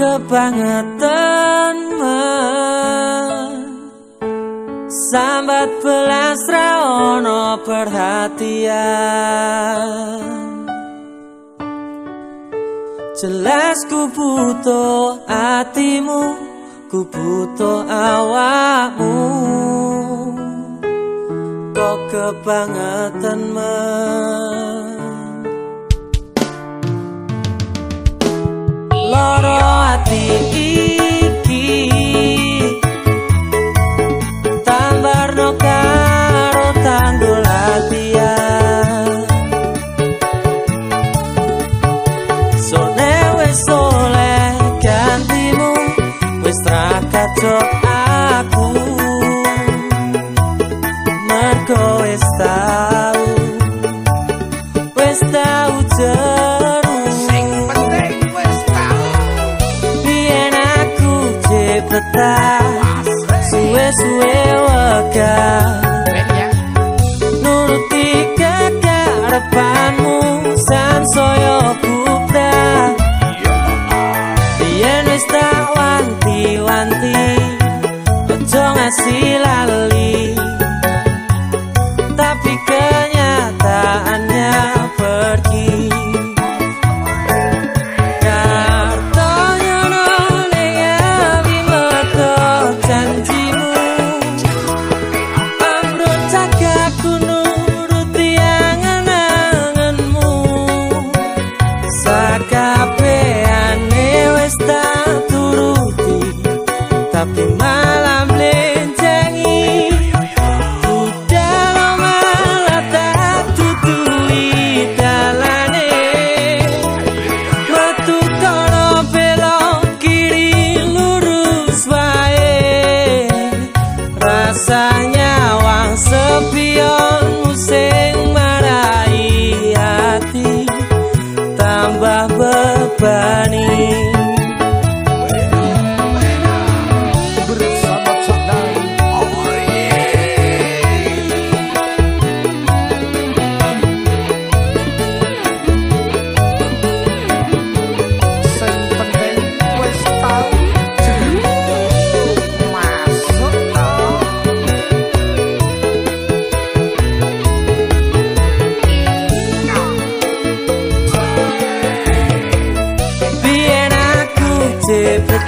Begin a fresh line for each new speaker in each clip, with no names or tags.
kebangetan Sambat belas raono perhatian. Jelas ku butuh hatimu Ku butuh awakmu. Kok kebangetan men Loro hati iki cepetan Suwe-suwe wega Nuruti kekarepanmu San soyo buka Bien wis tak wanti-wanti Ojo ngasih Tapi malam lencengi. Budalo malah tak tutui dalane. Metu kono belok kiri lurus wae. Rasanya wang sepion musing marai hati. Tambah bebani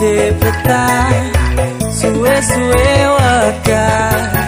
interpretar Sua, sua, eu, a cara.